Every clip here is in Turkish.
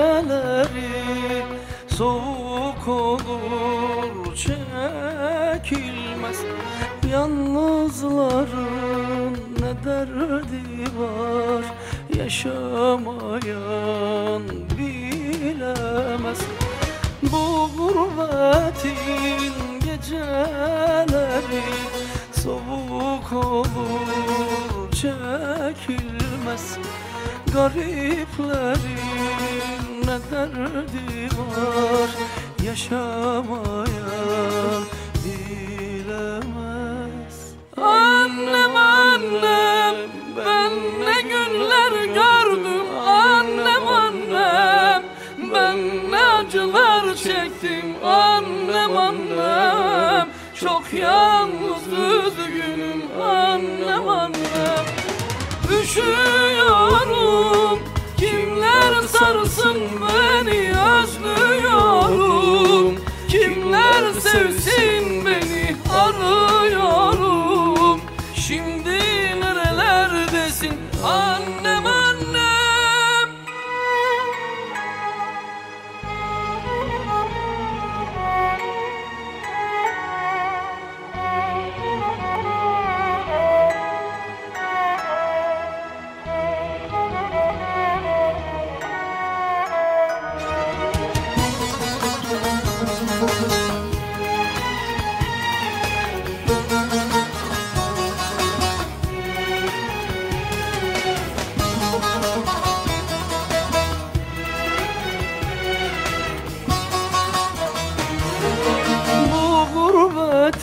geceleri soğuk olur çekilmez. Yalnızların ne derdi var? Yaşamayan bilemez. Bu gurbetin geceleri soğuk olur çekilmez. Gariplerin ne derdi var Yaşamayan bilemez. Annem annem ben ne günler gördüm. Annem annem ben ne acılar çektim. Annem annem çok yalnız üzgünüm. Annem annem Üşüyorum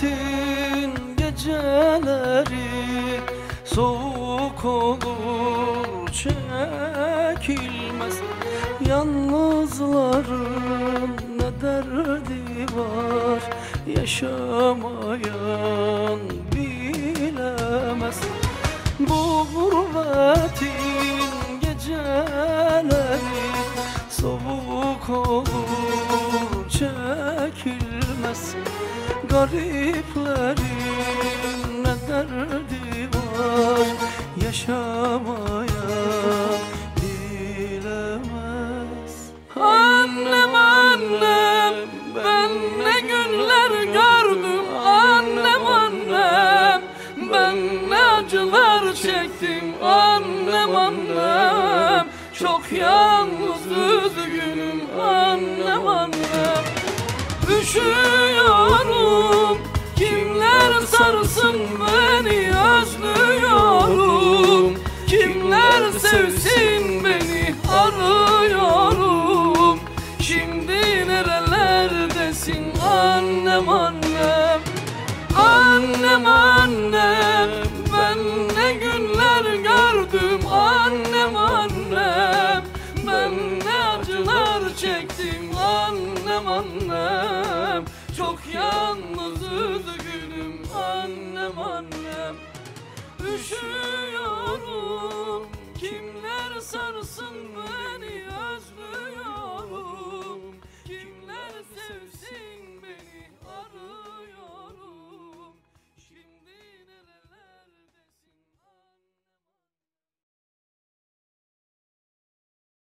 gurbetin geceleri Soğuk olur çekilmez. Yalnızların ne derdi var? Yaşamayan bilemez. Bu gurbetin geceleri Gariplerin ne derdi var Yaşamayan bilemez. Annem annem ben ne günler gördüm. Annem annem ben ne acılar çektim. Annem annem çok yalnız üzgünüm. Annem annem Üşüyorum kimler sarsın beni özlüyorum? Kimler sevsin beni arıyorum? Şimdi nerelerdesin annem annem? Annem annem ben ne günler gördüm? Annem annem Ben ne acılar çektim? Annem annem Çok yalnız Düşüyorum kimler sarsın beni özlüyor